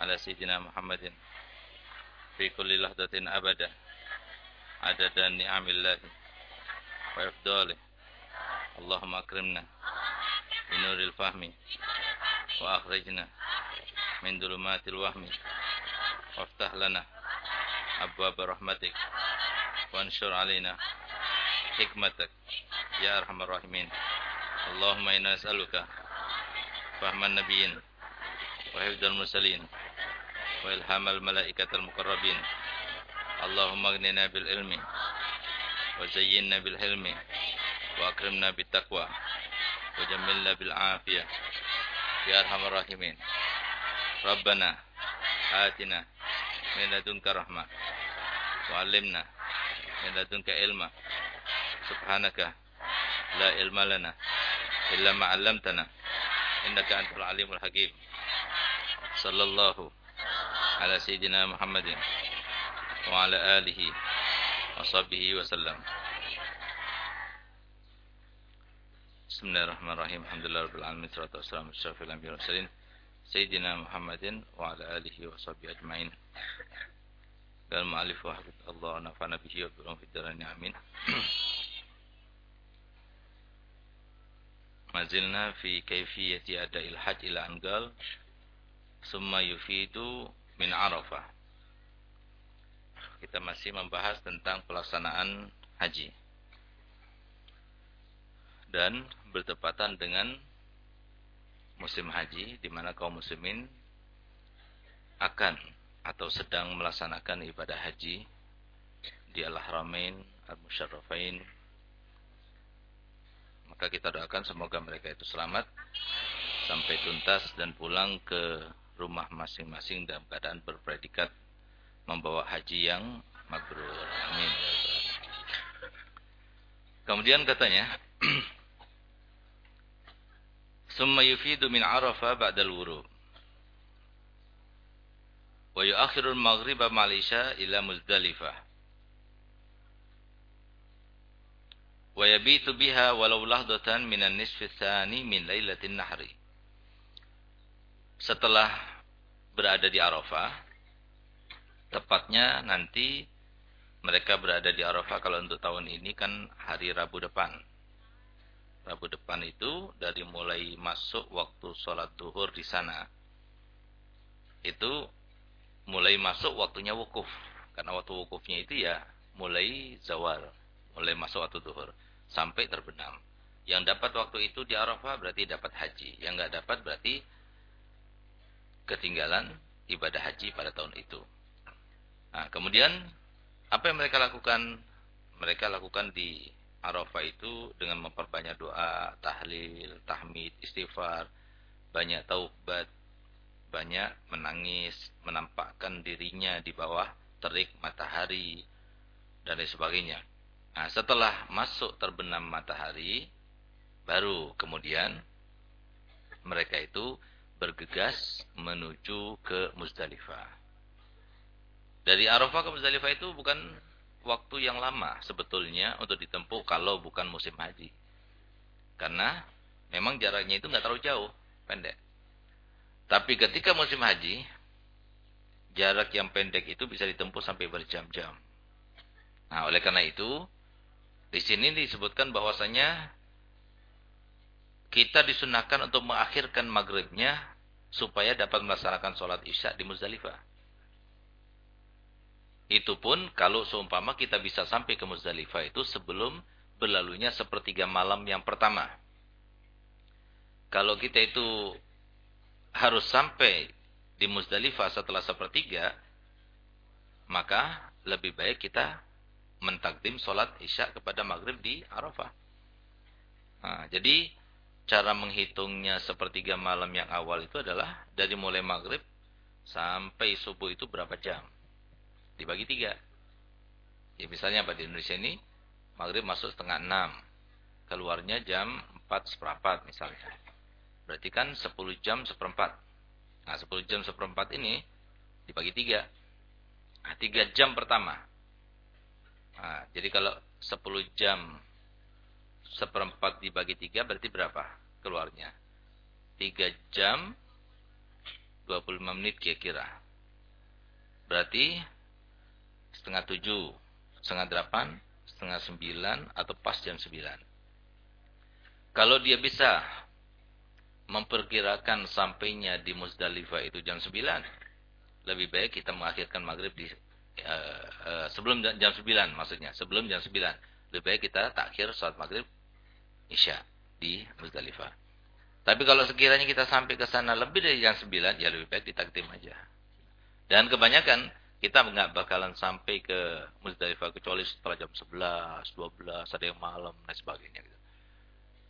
على سيدنا محمد في كل لحظة أبدا عدد نعم الله وإفضاله اللهم أكرمنا بنور الفهم وأخرجنا من ظلمات الوهم وافتح لنا أبواب رحمتك وانشر علينا حكمتك يا أرحم الراحمين اللهم إنا نسألك فهم النبيين وحفظ المرسلين وإلهام الملائكة المقربين. اللهم اغننا بالعلم وزينا بالحلم وأكرمنا بالتقوى وجملنا بالعافية. يا أرحم الراحمين. ربنا آتنا من لدنك رحمة وعلمنا من لدنك علما سبحانك لا علم لنا إلا ما علمتنا. إنك أنت العليم الحكيم. صلى الله على سيدنا محمد وعلى آله وصحبه وسلم. بسم الله الرحمن الرحيم الحمد لله رب العالمين والصلاة والسلام على أشرف الأنبياء والمرسلين سيدنا محمد وعلى آله وصحبه أجمعين قال المؤلف وحفظ الله ونفعنا به وبرهم في الدارين آمين ما زلنا في كيفية أداء الحج إلى أنقال ثم يفيد min Arafah. Kita masih membahas tentang pelaksanaan haji dan bertepatan dengan musim haji di mana kaum muslimin akan atau sedang melaksanakan ibadah haji di Al-Haramain Al-Musyarrafain maka kita doakan semoga mereka itu selamat sampai tuntas dan pulang ke rumah masing-masing dalam keadaan berpredikat membawa haji yang mabrur. Amin. Kemudian katanya, "Summa yufidu min Arafah ba'da al-wuru." Wa yu'akhiru al-maghriba ma'al-isha ila Muzdalifah. Wa yabitu biha walau lahdatan minan nisfi tsani min lailatin nahri setelah berada di Arafah tepatnya nanti mereka berada di Arafah kalau untuk tahun ini kan hari Rabu depan. Rabu depan itu dari mulai masuk waktu sholat duhur di sana itu mulai masuk waktunya wukuf. Karena waktu wukufnya itu ya mulai zawal mulai masuk waktu duhur sampai terbenam. Yang dapat waktu itu di Arafah berarti dapat haji yang nggak dapat berarti ketinggalan ibadah haji pada tahun itu nah, kemudian apa yang mereka lakukan mereka lakukan di Arafah itu dengan memperbanyak doa, tahlil, tahmid, istighfar, banyak taubat, banyak menangis, menampakkan dirinya di bawah terik matahari dan lain sebagainya. Nah, setelah masuk terbenam matahari, baru kemudian mereka itu bergegas menuju ke Muzdalifah. Dari Arafah ke Muzdalifah itu bukan waktu yang lama sebetulnya untuk ditempuh kalau bukan musim haji. Karena memang jaraknya itu nggak terlalu jauh, pendek. Tapi ketika musim haji, jarak yang pendek itu bisa ditempuh sampai berjam-jam. Nah, oleh karena itu, di sini disebutkan bahwasanya kita disunahkan untuk mengakhirkan maghribnya supaya dapat melaksanakan sholat isya di Muzdalifah. Itu pun kalau seumpama kita bisa sampai ke Muzdalifah itu sebelum berlalunya sepertiga malam yang pertama. Kalau kita itu harus sampai di Muzdalifah setelah sepertiga, maka lebih baik kita mentakdim sholat isya kepada maghrib di Arafah. Nah, jadi cara menghitungnya sepertiga malam yang awal itu adalah dari mulai maghrib sampai subuh itu berapa jam dibagi tiga. Ya misalnya apa di Indonesia ini maghrib masuk setengah enam, keluarnya jam empat seperempat misalnya. Berarti kan sepuluh jam seperempat. Nah sepuluh jam seperempat ini dibagi tiga. Nah, tiga jam pertama. Nah, jadi kalau sepuluh jam seperempat dibagi tiga berarti berapa keluarnya? Tiga jam 25 menit kira-kira. Berarti setengah tujuh, setengah delapan, setengah sembilan, atau pas jam sembilan. Kalau dia bisa memperkirakan sampainya di Musdalifah itu jam sembilan, lebih baik kita mengakhirkan maghrib di uh, uh, sebelum jam sembilan maksudnya, sebelum jam sembilan. Lebih baik kita takhir saat maghrib isya di Musdalifah. Tapi kalau sekiranya kita sampai ke sana lebih dari jam 9, ya lebih baik ditakdim aja. Dan kebanyakan kita nggak bakalan sampai ke Muzdalifah kecuali setelah jam 11, 12, ada yang malam dan sebagainya gitu.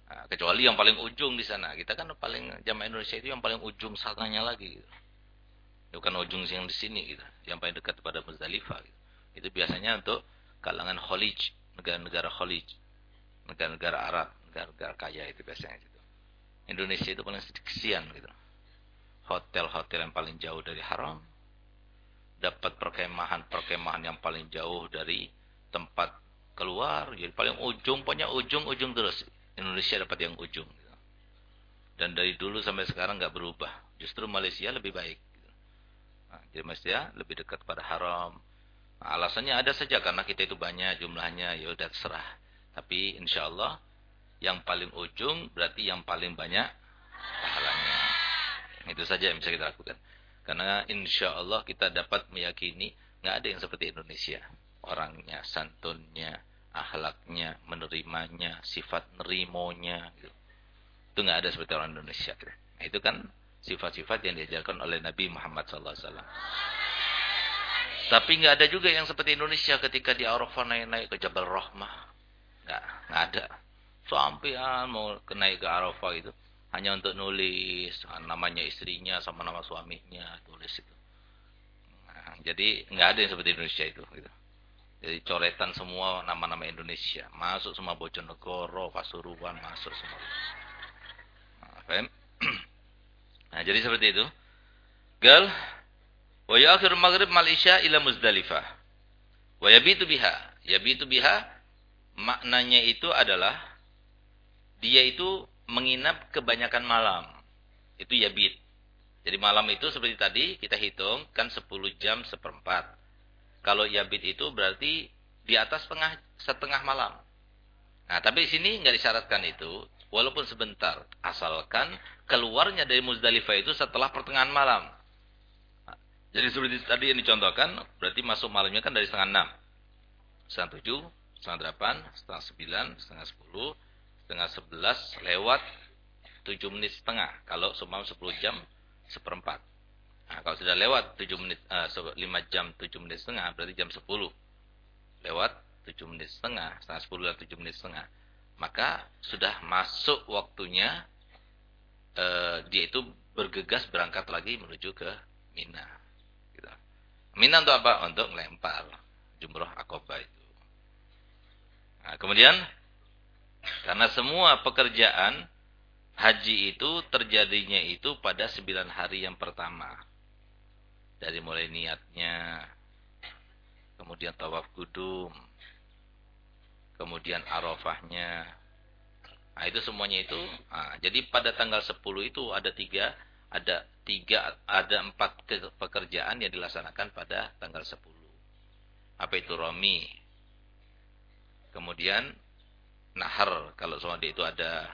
Nah, kecuali yang paling ujung di sana. Kita kan paling jamaah Indonesia itu yang paling ujung sananya lagi gitu. Bukan ujung yang di sini gitu, yang paling dekat pada Muzdalifah gitu. Itu biasanya untuk kalangan Khalij, negara-negara Khalij, negara-negara Arab, negara-negara kaya itu biasanya gitu. Indonesia itu paling kesian gitu. Hotel-hotel yang paling jauh dari haram. Dapat perkemahan-perkemahan yang paling jauh dari tempat keluar. Jadi paling ujung, punya ujung-ujung terus. Indonesia dapat yang ujung. Gitu. Dan dari dulu sampai sekarang nggak berubah. Justru Malaysia lebih baik. Gitu. Nah, jadi Malaysia lebih dekat pada haram. Nah, alasannya ada saja karena kita itu banyak jumlahnya. Ya udah terserah. Tapi insya Allah yang paling ujung berarti yang paling banyak pahalanya. Itu saja yang bisa kita lakukan. Karena insya Allah kita dapat meyakini nggak ada yang seperti Indonesia. Orangnya, santunnya, akhlaknya, menerimanya, sifat nerimonya. Gitu. Itu nggak ada seperti orang Indonesia. Gitu. Nah, itu kan sifat-sifat yang diajarkan oleh Nabi Muhammad SAW. Tapi nggak ada juga yang seperti Indonesia ketika di Arafah naik-naik ke Jabal Rahmah. Nggak, nggak ada sampean mau naik ke Arafah itu hanya untuk nulis namanya istrinya sama nama suaminya tulis itu. Nah, jadi nggak ada yang seperti Indonesia itu. Gitu. Jadi coretan semua nama-nama Indonesia masuk semua Bojonegoro, Pasuruan masuk semua. Nah, nah jadi seperti itu. Gal wa akhir maghrib mal isya ila Muzdalifah. Wa yabitu biha. Yabitu biha maknanya itu adalah dia itu menginap kebanyakan malam. Itu yabit. Jadi malam itu seperti tadi kita hitung kan 10 jam seperempat. Kalau yabit itu berarti di atas setengah, setengah malam. Nah, tapi di sini nggak disyaratkan itu, walaupun sebentar, asalkan keluarnya dari Muzdalifah itu setelah pertengahan malam. Nah, jadi seperti tadi yang dicontohkan, berarti masuk malamnya kan dari setengah enam, setengah tujuh, setengah delapan, setengah sembilan, setengah sepuluh, setengah sebelas lewat tujuh menit setengah. Kalau seumpama sepuluh jam seperempat. Nah, kalau sudah lewat tujuh menit, uh, lima jam tujuh menit setengah, berarti jam sepuluh. Lewat tujuh menit setengah, setengah sepuluh dan tujuh menit setengah. Maka sudah masuk waktunya uh, dia itu bergegas berangkat lagi menuju ke Mina. Gitu. Mina untuk apa? Untuk melempar jumroh akobah itu. Nah, kemudian karena semua pekerjaan haji itu terjadinya itu pada sembilan hari yang pertama. Dari mulai niatnya, kemudian tawaf kudum, kemudian arafahnya. Nah, itu semuanya itu. Nah, jadi pada tanggal 10 itu ada tiga, ada tiga, ada empat pekerjaan yang dilaksanakan pada tanggal 10. Apa itu romi? Kemudian nahar kalau sama dia itu ada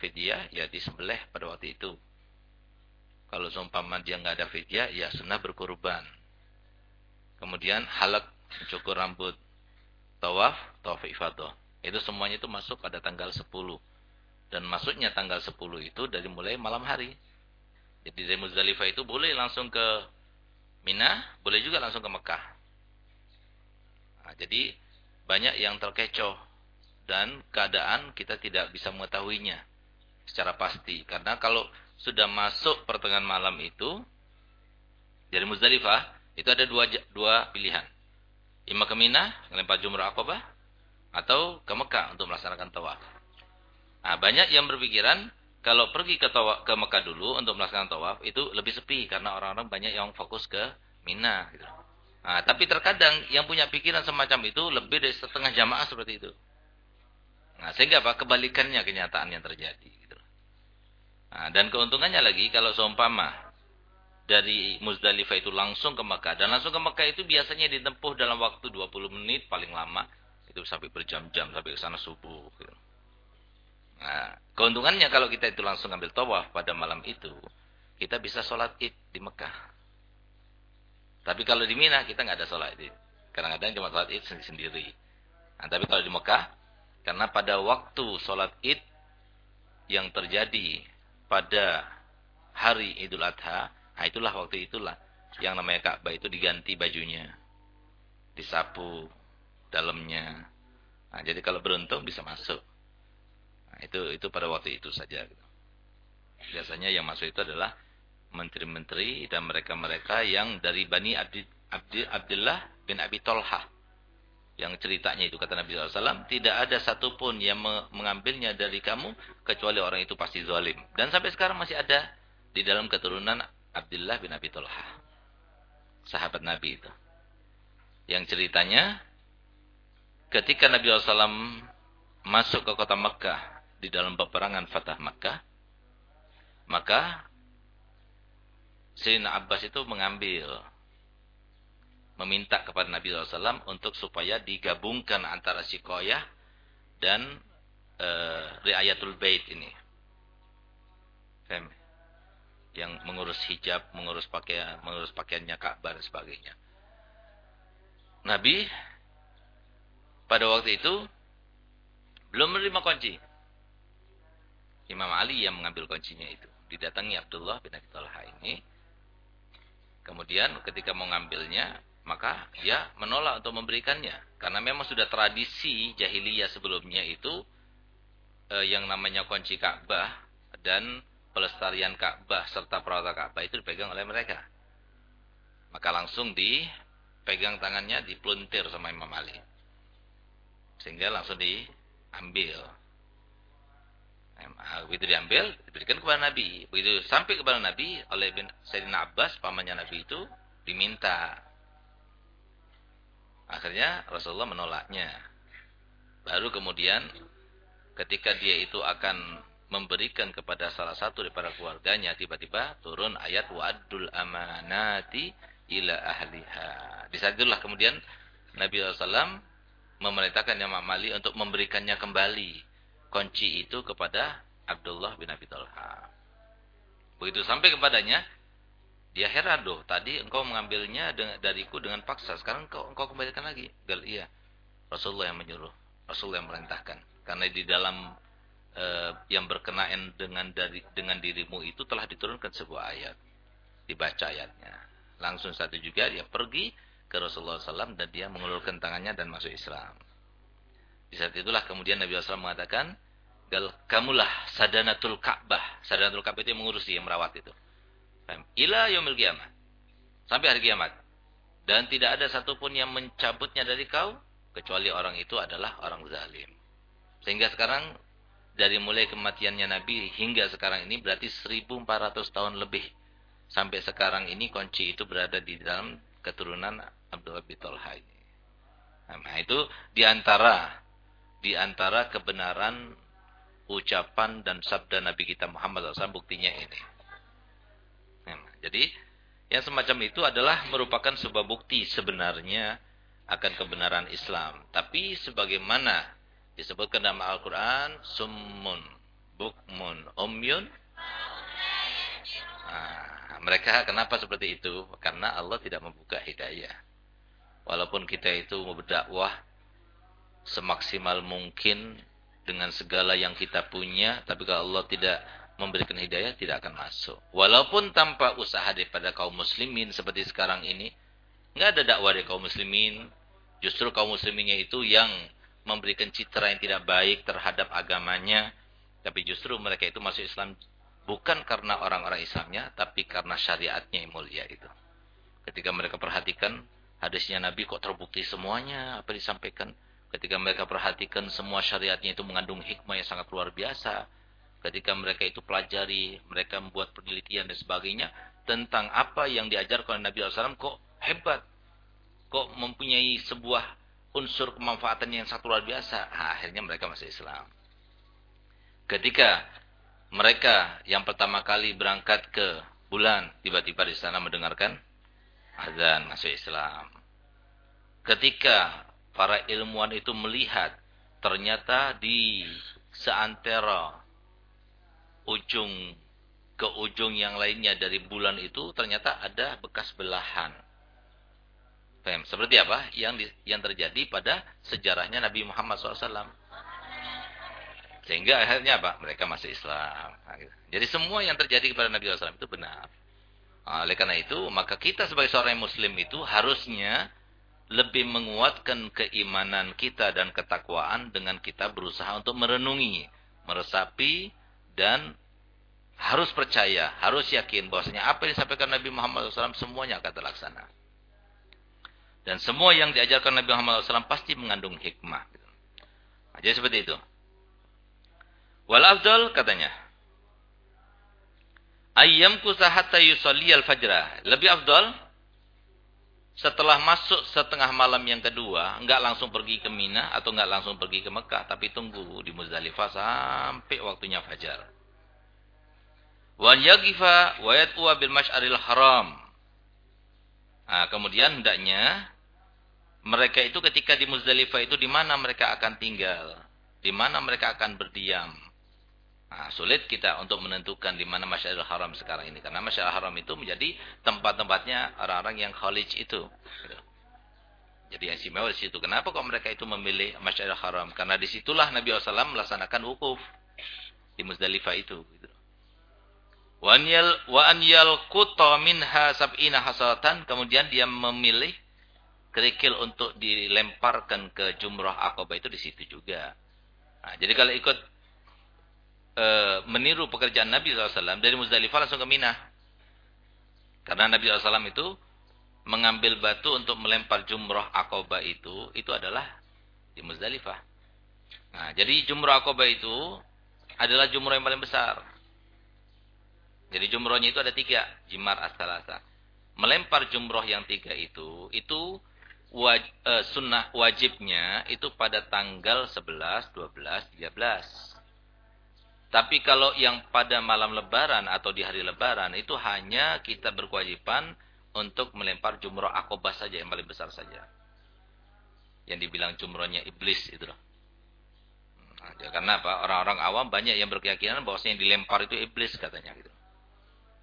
fidyah ya disembelih pada waktu itu. Kalau seumpama dia nggak ada fidyah ya sunnah berkorban. Kemudian halak cukur rambut, tawaf, tawaf ifadah. Itu semuanya itu masuk pada tanggal 10. Dan masuknya tanggal 10 itu dari mulai malam hari. Jadi dari Muzdalifah itu boleh langsung ke Mina, boleh juga langsung ke Mekah. Nah, jadi banyak yang terkecoh dan keadaan kita tidak bisa mengetahuinya secara pasti. Karena kalau sudah masuk pertengahan malam itu, dari Muzdalifah, itu ada dua, dua pilihan. Ima ke Mina, melempar jumrah akobah, atau ke Mekah untuk melaksanakan tawaf. Nah, banyak yang berpikiran, kalau pergi ke, tawaf, ke Mekah dulu untuk melaksanakan tawaf, itu lebih sepi, karena orang-orang banyak yang fokus ke Mina. Gitu. Nah, tapi terkadang yang punya pikiran semacam itu lebih dari setengah jamaah seperti itu. Nah, sehingga apa? Kebalikannya kenyataan yang terjadi. Gitu. Nah, dan keuntungannya lagi kalau seumpama dari Muzdalifah itu langsung ke Mekah. Dan langsung ke Mekah itu biasanya ditempuh dalam waktu 20 menit paling lama. Itu sampai berjam-jam, sampai ke sana subuh. Gitu. Nah, keuntungannya kalau kita itu langsung ambil tawaf pada malam itu, kita bisa sholat id di Mekah. Tapi kalau di Mina kita nggak ada sholat id. Kadang-kadang cuma sholat id sendiri-sendiri. Nah, tapi kalau di Mekah, karena pada waktu sholat id yang terjadi pada hari Idul Adha, Nah itulah waktu itulah yang namanya Ka'bah itu diganti bajunya. Disapu dalamnya. Nah, jadi kalau beruntung bisa masuk. Nah, itu itu pada waktu itu saja. Biasanya yang masuk itu adalah menteri-menteri dan mereka-mereka yang dari Bani Abdi, Abdi, Abdullah bin Abi Tolha. Yang ceritanya itu kata Nabi SAW, tidak ada satupun yang mengambilnya dari kamu, kecuali orang itu pasti zalim. Dan sampai sekarang masih ada di dalam keturunan Abdullah bin Abi Talha. Sahabat Nabi itu. Yang ceritanya ketika Nabi SAW masuk ke kota Mekah di dalam peperangan Fatah Mekah, maka Sayyidina Abbas itu mengambil meminta kepada Nabi SAW untuk supaya digabungkan antara Sikoyah dan uh, Riayatul Bait ini. Yang mengurus hijab, mengurus pakaian, mengurus pakaiannya Ka'bah dan sebagainya. Nabi pada waktu itu belum menerima kunci. Imam Ali yang mengambil kuncinya itu. Didatangi Abdullah bin Abi Talha ini. Kemudian ketika mau ngambilnya, maka dia menolak untuk memberikannya. Karena memang sudah tradisi jahiliyah sebelumnya itu eh, yang namanya kunci Ka'bah dan pelestarian Ka'bah serta perawatan Ka'bah itu dipegang oleh mereka. Maka langsung dipegang tangannya, dipeluntir sama Imam Ali. Sehingga langsung diambil. Nah, begitu diambil, diberikan kepada Nabi. Begitu sampai kepada Nabi oleh bin Sayyidina Abbas, pamannya Nabi itu diminta. Akhirnya Rasulullah menolaknya. Baru kemudian ketika dia itu akan memberikan kepada salah satu daripada keluarganya tiba-tiba turun ayat wa'adul amanati ila ahliha. Di kemudian Nabi SAW memerintahkan Imam Ali untuk memberikannya kembali kunci itu kepada Abdullah bin Abi Talha. Begitu sampai kepadanya, dia heran doh, tadi engkau mengambilnya dariku dengan paksa, sekarang engkau, engkau kembalikan lagi. Gal iya, Rasulullah yang menyuruh, Rasulullah yang merintahkan. Karena di dalam eh, yang berkenaan dengan dari dengan dirimu itu telah diturunkan sebuah ayat. Dibaca ayatnya. Langsung satu juga dia pergi ke Rasulullah SAW dan dia mengulurkan tangannya dan masuk Islam. Di saat itulah kemudian Nabi SAW mengatakan, Gal, kamulah sadanatul Ka'bah. Sadanatul Ka'bah itu yang mengurus dia, yang merawat itu. Ila yaumil kiamat. Sampai hari kiamat. Dan tidak ada satupun yang mencabutnya dari kau, kecuali orang itu adalah orang zalim. Sehingga sekarang dari mulai kematiannya Nabi hingga sekarang ini berarti 1400 tahun lebih. Sampai sekarang ini kunci itu berada di dalam keturunan Abdullah bin Talha ini. Nah, itu di antara di antara kebenaran ucapan dan sabda Nabi kita Muhammad SAW buktinya ini. Jadi yang semacam itu adalah merupakan sebuah bukti sebenarnya akan kebenaran Islam. Tapi sebagaimana disebutkan dalam Al-Quran summun, bukmun, umyun. Nah, mereka kenapa seperti itu? Karena Allah tidak membuka hidayah. Walaupun kita itu berdakwah semaksimal mungkin dengan segala yang kita punya, tapi kalau Allah tidak memberikan hidayah tidak akan masuk. Walaupun tanpa usaha daripada kaum muslimin seperti sekarang ini, nggak ada dakwah dari kaum muslimin. Justru kaum musliminnya itu yang memberikan citra yang tidak baik terhadap agamanya, tapi justru mereka itu masuk Islam bukan karena orang-orang Islamnya, tapi karena syariatnya yang mulia itu. Ketika mereka perhatikan hadisnya Nabi kok terbukti semuanya apa disampaikan. Ketika mereka perhatikan semua syariatnya itu mengandung hikmah yang sangat luar biasa. Ketika mereka itu pelajari, mereka membuat penelitian dan sebagainya tentang apa yang diajarkan oleh Nabi SAW kok hebat. Kok mempunyai sebuah unsur kemanfaatan yang sangat luar biasa. Nah, akhirnya mereka masuk Islam. Ketika mereka yang pertama kali berangkat ke bulan. Tiba-tiba di sana mendengarkan azan masuk Islam. Ketika para ilmuwan itu melihat ternyata di seantero ujung ke ujung yang lainnya dari bulan itu ternyata ada bekas belahan. Fem, seperti apa yang di, yang terjadi pada sejarahnya Nabi Muhammad SAW. Sehingga akhirnya apa? Mereka masuk Islam. Jadi semua yang terjadi kepada Nabi SAW itu benar. Nah, oleh karena itu, maka kita sebagai seorang muslim itu harusnya lebih menguatkan keimanan kita dan ketakwaan dengan kita berusaha untuk merenungi, meresapi, dan harus percaya, harus yakin bahwasanya apa yang disampaikan Nabi Muhammad SAW semuanya akan terlaksana. Dan semua yang diajarkan Nabi Muhammad SAW pasti mengandung hikmah. Nah, jadi seperti itu. Wal afdal katanya. Ayyam kusahatta yusalli al-fajrah. Lebih afdal setelah masuk setengah malam yang kedua, enggak langsung pergi ke Mina atau enggak langsung pergi ke Mekah, tapi tunggu di Muzdalifah sampai waktunya fajar. Wan yagifa wa yatwa bil haram. Nah, kemudian hendaknya mereka itu ketika di Muzdalifah itu di mana mereka akan tinggal, di mana mereka akan berdiam. Nah, sulit kita untuk menentukan di mana Masjidil Haram sekarang ini. Karena Masjidil Haram itu menjadi tempat-tempatnya orang-orang yang khalij itu. Jadi yang istimewa di situ. Kenapa kok mereka itu memilih Masjidil Haram? Karena di situlah Nabi SAW melaksanakan wukuf. Di Muzdalifah itu. Wa an yalquta minha sab'ina hasatan. Kemudian dia memilih kerikil untuk dilemparkan ke jumrah akobah itu di situ juga. Nah, jadi kalau ikut e, meniru pekerjaan Nabi SAW dari Muzdalifah langsung ke Mina. Karena Nabi SAW itu mengambil batu untuk melempar jumrah akobah itu, itu adalah di Muzdalifah. Nah, jadi jumrah akobah itu adalah jumrah yang paling besar. Jadi jumrahnya itu ada tiga, jimar astalasa. Melempar jumrah yang tiga itu, itu uh, sunnah wajibnya itu pada tanggal 11, 12, 13. Tapi kalau yang pada malam lebaran atau di hari lebaran itu hanya kita berkewajiban untuk melempar jumroh akobah saja yang paling besar saja. Yang dibilang jumrohnya iblis itu loh. Nah, karena apa? Orang-orang awam banyak yang berkeyakinan bahwa yang dilempar itu iblis katanya gitu.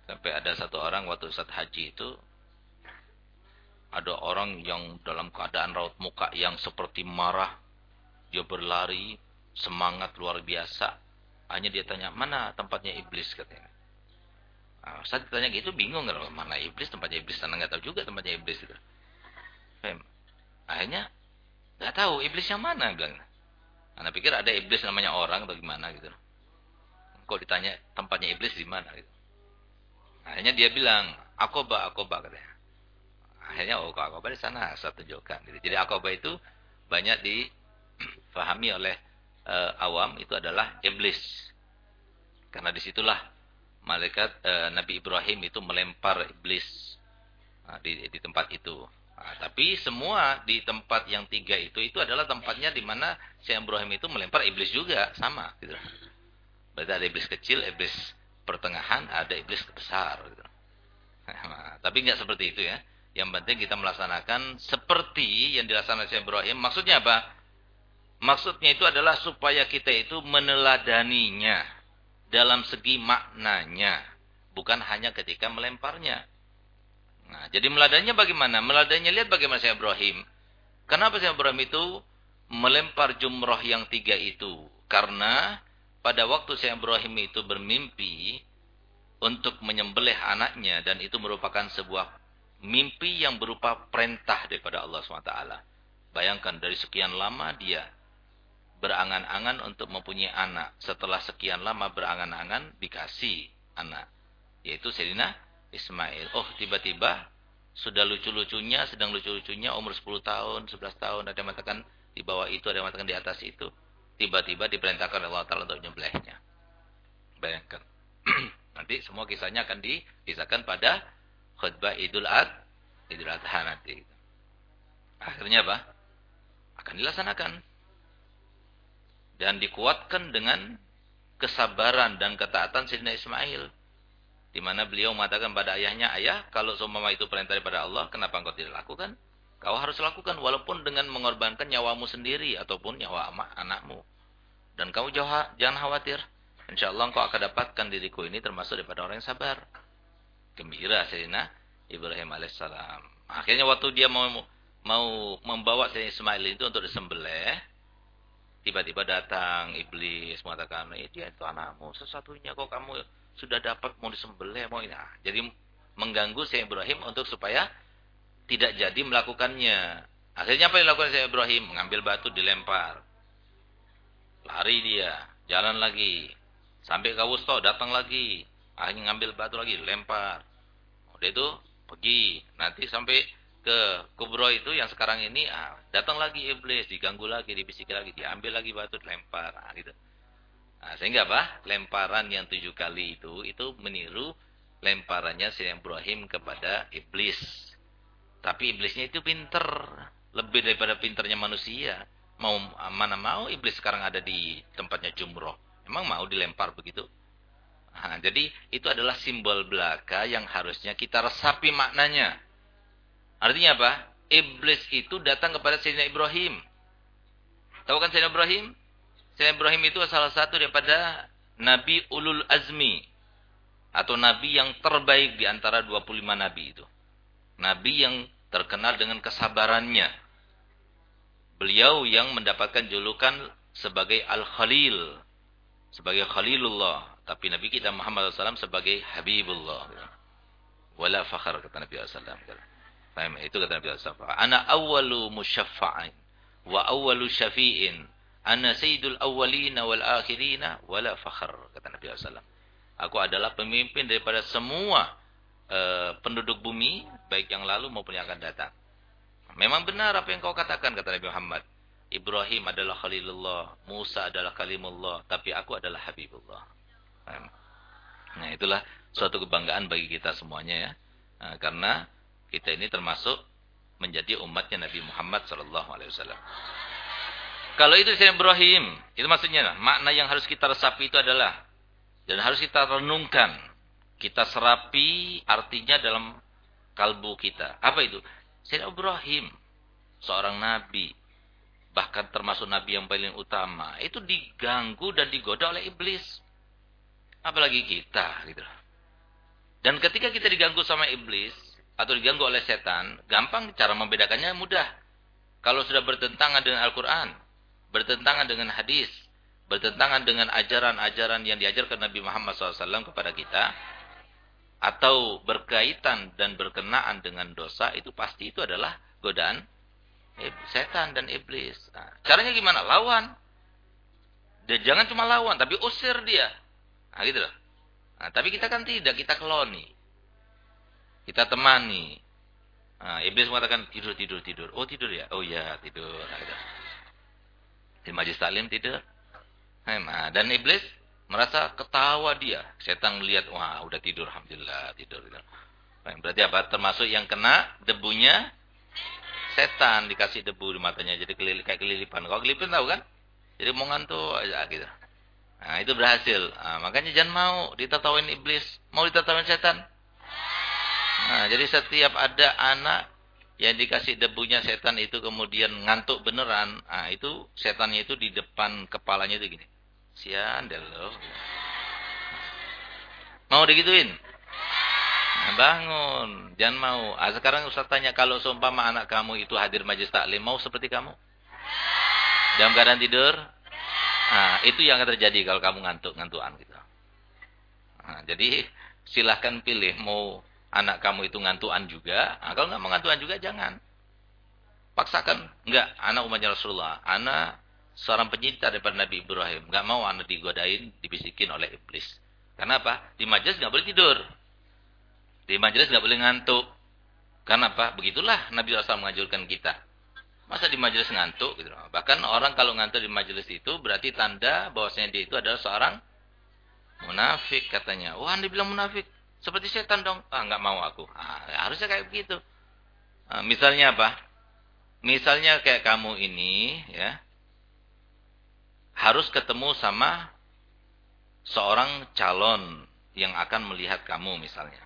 Sampai ada satu orang waktu saat haji itu ada orang yang dalam keadaan raut muka yang seperti marah, dia berlari, semangat luar biasa, hanya dia tanya, mana tempatnya iblis katanya. Nah, saat ditanya gitu bingung kalau mana iblis, tempatnya iblis. Karena nggak tahu juga tempatnya iblis itu. Fem. Akhirnya nggak tahu iblis yang mana bilang. Anda pikir ada iblis namanya orang atau gimana gitu. Kok ditanya tempatnya iblis di mana gitu. Akhirnya dia bilang, Akoba, Akoba katanya. Akhirnya oh Akoba di sana saya tunjukkan. Gitu. Jadi Akoba itu banyak difahami oleh uh, awam itu adalah iblis. Karena di situlah malaikat uh, Nabi Ibrahim itu melempar iblis uh, di, di tempat itu. Nah, tapi semua di tempat yang tiga itu itu adalah tempatnya di mana Syekh Ibrahim itu melempar iblis juga sama. Gitu. Berarti ada iblis kecil, iblis pertengahan, ada iblis besar. Gitu. Nah, tapi nggak seperti itu ya. Yang penting kita melaksanakan seperti yang dilaksanakan Ibrahim. Maksudnya apa? Maksudnya itu adalah supaya kita itu meneladaninya dalam segi maknanya, bukan hanya ketika melemparnya. Nah, jadi meladaninya bagaimana? Meladaninya lihat bagaimana saya Ibrahim. Kenapa saya Ibrahim itu melempar jumroh yang tiga itu? Karena pada waktu saya Ibrahim itu bermimpi untuk menyembelih anaknya dan itu merupakan sebuah mimpi yang berupa perintah daripada Allah SWT. Bayangkan dari sekian lama dia berangan-angan untuk mempunyai anak. Setelah sekian lama berangan-angan dikasih anak. Yaitu Selina Ismail. Oh tiba-tiba sudah lucu-lucunya, sedang lucu-lucunya umur 10 tahun, 11 tahun. Ada yang mengatakan di bawah itu, ada yang mengatakan di atas itu. Tiba-tiba diperintahkan oleh Allah Ta'ala untuk nyembelihnya. Bayangkan. nanti semua kisahnya akan dikisahkan pada khutbah Idul Ad, Idul Adha nanti. Akhirnya apa? Akan dilaksanakan dan dikuatkan dengan kesabaran dan ketaatan Sayyidina Ismail. Di mana beliau mengatakan pada ayahnya, ayah kalau seumpama itu perintah daripada Allah, kenapa engkau tidak lakukan? Kau harus lakukan walaupun dengan mengorbankan nyawamu sendiri ataupun nyawa anakmu. Dan kamu jangan khawatir. Insya Allah engkau akan dapatkan diriku ini termasuk daripada orang yang sabar. Gembira Sayyidina Ibrahim alaihissalam. Akhirnya waktu dia mau mau membawa Sayyidina Ismail itu untuk disembelih, tiba-tiba datang iblis mengatakan, eh, dia itu anakmu, sesuatunya kok kamu sudah dapat mau disembelih mau ini. Nah, jadi mengganggu Sayyidina Ibrahim untuk supaya tidak jadi melakukannya. Akhirnya apa yang dilakukan Sayyidina Ibrahim? Mengambil batu dilempar. Lari dia, jalan lagi. Sampai ke Wusto, datang lagi. Akhirnya ngambil batu lagi, lempar. Udah itu pergi. Nanti sampai ke kubro itu yang sekarang ini ah, datang lagi iblis, diganggu lagi, dibisiki lagi, diambil lagi batu, dilempar. Nah, gitu. Nah, sehingga apa? Lemparan yang tujuh kali itu, itu meniru lemparannya Sayyidina Ibrahim kepada iblis. Tapi iblisnya itu pinter. Lebih daripada pinternya manusia. Mau Mana mau iblis sekarang ada di tempatnya jumroh. Emang mau dilempar begitu? Nah, jadi itu adalah simbol belaka yang harusnya kita resapi maknanya. Artinya apa? Iblis itu datang kepada Sayyidina Ibrahim. Tahu kan Sayyidina Ibrahim? Sayyidina Ibrahim itu salah satu daripada Nabi Ulul Azmi. Atau Nabi yang terbaik di antara 25 Nabi itu. Nabi yang terkenal dengan kesabarannya. Beliau yang mendapatkan julukan sebagai Al-Khalil. Sebagai Khalilullah. Tapi Nabi kita Muhammad SAW sebagai Habibullah. Wala fakhar kata Nabi SAW. Faham? Itu kata Nabi SAW. Ana awalu musyaffa'in. Wa awalu syafi'in Ana sayyidul awwalina wal akhirina wala fakhr kata Nabi sallallahu Aku adalah pemimpin daripada semua uh, penduduk bumi baik yang lalu maupun yang akan datang. Memang benar apa yang kau katakan kata Nabi Muhammad. Ibrahim adalah Khalilullah, Musa adalah Kalimullah, tapi aku adalah Habibullah. Nah, itulah suatu kebanggaan bagi kita semuanya ya. Nah, karena kita ini termasuk menjadi umatnya Nabi Muhammad wasallam. Kalau itu Sayyidina Ibrahim, itu maksudnya makna yang harus kita resapi itu adalah dan harus kita renungkan, kita serapi artinya dalam kalbu kita. Apa itu? Sayyidina Ibrahim, seorang nabi, bahkan termasuk nabi yang paling utama, itu diganggu dan digoda oleh iblis. Apalagi kita gitu. Dan ketika kita diganggu sama iblis atau diganggu oleh setan, gampang cara membedakannya mudah. Kalau sudah bertentangan dengan Al-Qur'an, bertentangan dengan hadis, bertentangan dengan ajaran-ajaran yang diajarkan Nabi Muhammad SAW kepada kita, atau berkaitan dan berkenaan dengan dosa, itu pasti itu adalah godaan setan dan iblis. Nah, caranya gimana? Lawan. Dan jangan cuma lawan, tapi usir dia. Nah, gitu loh. Nah, tapi kita kan tidak, kita keloni. Kita temani. Nah, iblis mengatakan tidur, tidur, tidur. Oh tidur ya? Oh ya tidur. Nah, gitu. Di majlis taklim tidak. Nah, dan iblis merasa ketawa dia. Setan melihat, wah udah tidur, alhamdulillah tidur. tidur. Nah, berarti apa? Termasuk yang kena debunya setan dikasih debu di matanya, jadi kelilip, kayak kelilipan. Kalau kelilipan tahu kan? Jadi mau ngantuk aja gitu. Nah, itu berhasil. Nah, makanya jangan mau ditertawain iblis, mau ditertawain setan. Nah, jadi setiap ada anak yang dikasih debunya setan itu kemudian ngantuk beneran, ah itu setannya itu di depan kepalanya itu gini. Sian deh lo. Mau digituin? Nah, bangun, jangan mau. Ah, sekarang Ustaz tanya kalau seumpama anak kamu itu hadir majlis taklim, mau seperti kamu? Dalam keadaan tidur? Nah, itu yang akan terjadi kalau kamu ngantuk-ngantuan gitu. Nah, jadi silahkan pilih mau anak kamu itu ngantuan juga, nah, kalau nggak mengantuan juga jangan. Paksakan. Enggak, anak umatnya Rasulullah. Anak seorang penyinta daripada Nabi Ibrahim. Enggak mau anak digodain, dibisikin oleh iblis. Karena apa? Di majelis nggak boleh tidur. Di majelis nggak boleh ngantuk. Karena apa? Begitulah Nabi SAW mengajarkan kita. Masa di majelis ngantuk? Gitu. Bahkan orang kalau ngantuk di majelis itu berarti tanda bahwasanya dia itu adalah seorang munafik katanya. Wah, anda bilang munafik. Seperti setan dong. Ah, nggak mau aku. Ah, harusnya kayak begitu. Ah, misalnya apa? Misalnya kayak kamu ini, ya, harus ketemu sama seorang calon yang akan melihat kamu misalnya.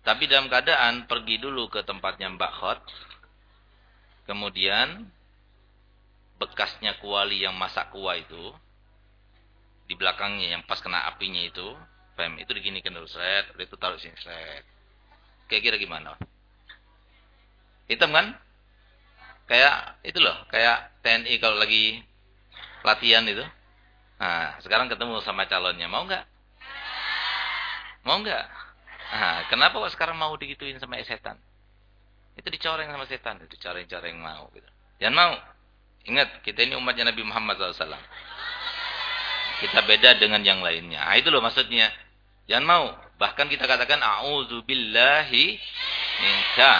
Tapi dalam keadaan pergi dulu ke tempatnya Mbak Khot. Kemudian bekasnya kuali yang masak kuah itu. Di belakangnya yang pas kena apinya itu. Pem, itu diginikan dulu. Seret, itu taruh sini. Seret. Kira-kira gimana? Hitam kan? Kayak itu loh. Kayak TNI kalau lagi latihan itu. Nah, sekarang ketemu sama calonnya. Mau nggak? Mau nggak? Nah, kenapa kok sekarang mau digituin sama setan? Itu dicoreng sama setan, itu coreng-coreng mau gitu. Jangan mau. Ingat, kita ini umatnya Nabi Muhammad SAW. Kita beda dengan yang lainnya. Nah, itu loh maksudnya. Jangan mau. Bahkan kita katakan a'udzubillahi minka.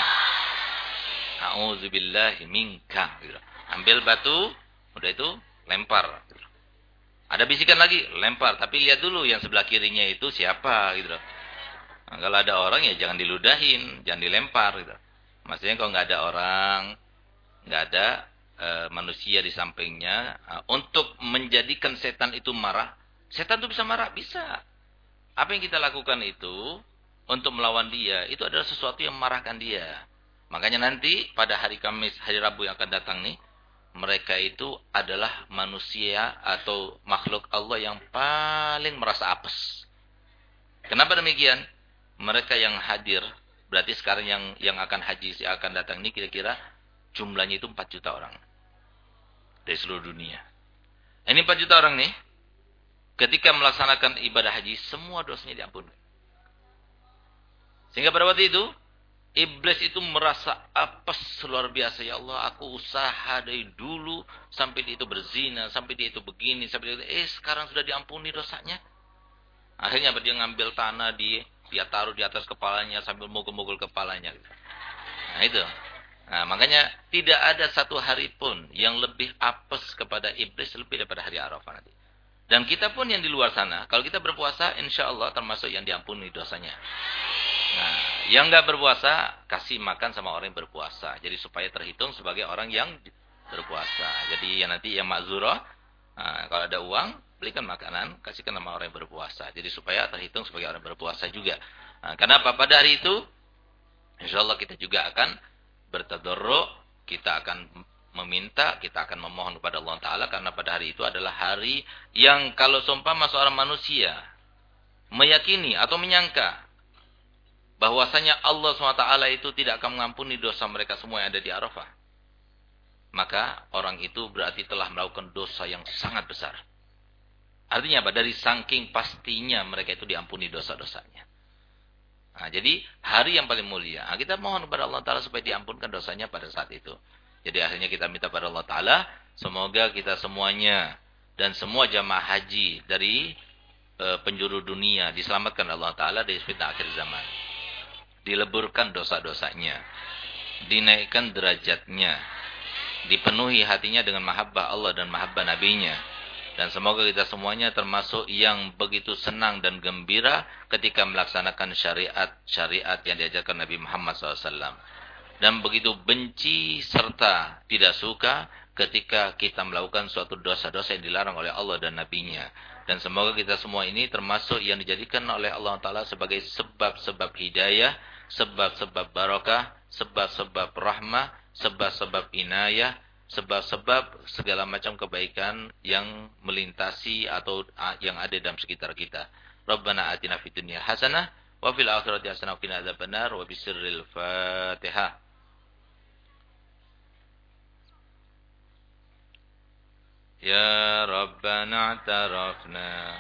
A'udzubillahi minka gitu. Ambil batu, udah itu lempar. Ada bisikan lagi, lempar, tapi lihat dulu yang sebelah kirinya itu siapa gitu loh. Nah, kalau ada orang ya jangan diludahin, jangan dilempar gitu. Maksudnya kalau nggak ada orang, nggak ada e, manusia di sampingnya e, untuk menjadikan setan itu marah, setan itu bisa marah, bisa. Apa yang kita lakukan itu untuk melawan dia, itu adalah sesuatu yang marahkan dia. Makanya nanti pada hari Kamis, hari Rabu yang akan datang nih, mereka itu adalah manusia atau makhluk Allah yang paling merasa apes. Kenapa demikian? mereka yang hadir, berarti sekarang yang yang akan haji akan datang ini kira-kira jumlahnya itu 4 juta orang. Dari seluruh dunia. Ini 4 juta orang nih, ketika melaksanakan ibadah haji, semua dosanya diampuni. Sehingga pada waktu itu, Iblis itu merasa apa luar biasa. Ya Allah, aku usaha dari dulu sampai dia itu berzina, sampai dia itu begini, sampai dia itu, eh sekarang sudah diampuni dosanya. Akhirnya dia ngambil tanah di dia taruh di atas kepalanya sambil mukul-mukul kepalanya. Nah itu. Nah, makanya tidak ada satu hari pun yang lebih apes kepada iblis lebih daripada hari Arafah nanti. Dan kita pun yang di luar sana, kalau kita berpuasa, insya Allah termasuk yang diampuni dosanya. Nah, yang nggak berpuasa, kasih makan sama orang yang berpuasa. Jadi supaya terhitung sebagai orang yang berpuasa. Jadi yang nanti yang makzurah, nah, kalau ada uang, belikan makanan, kasihkan nama orang yang berpuasa. Jadi supaya terhitung sebagai orang yang berpuasa juga. Nah, kenapa? Pada hari itu, insya Allah kita juga akan bertadorro, kita akan meminta, kita akan memohon kepada Allah Ta'ala, karena pada hari itu adalah hari yang kalau seumpama seorang manusia meyakini atau menyangka bahwasanya Allah SWT itu tidak akan mengampuni dosa mereka semua yang ada di Arafah. Maka orang itu berarti telah melakukan dosa yang sangat besar. Artinya apa? Dari saking pastinya mereka itu diampuni dosa-dosanya. Nah, jadi hari yang paling mulia. Nah, kita mohon kepada Allah Ta'ala supaya diampunkan dosanya pada saat itu. Jadi akhirnya kita minta kepada Allah Ta'ala. Semoga kita semuanya dan semua jamaah haji dari e, penjuru dunia diselamatkan Allah Ta'ala dari fitnah akhir zaman. Dileburkan dosa-dosanya. Dinaikkan derajatnya. Dipenuhi hatinya dengan mahabbah Allah dan mahabbah nabinya dan semoga kita semuanya termasuk yang begitu senang dan gembira ketika melaksanakan syariat-syariat yang diajarkan Nabi Muhammad SAW. Dan begitu benci serta tidak suka ketika kita melakukan suatu dosa-dosa yang dilarang oleh Allah dan Nabi-Nya. Dan semoga kita semua ini termasuk yang dijadikan oleh Allah Ta'ala sebagai sebab-sebab hidayah, sebab-sebab barakah, sebab-sebab rahmah, sebab-sebab inayah, sebab-sebab segala macam kebaikan yang melintasi atau yang ada dalam sekitar kita. Rabbana atina fid dunya hasanah wa fil akhirati hasanah wa qina adzabannar wa bisirril Fatihah. Ya Rabbana atarafna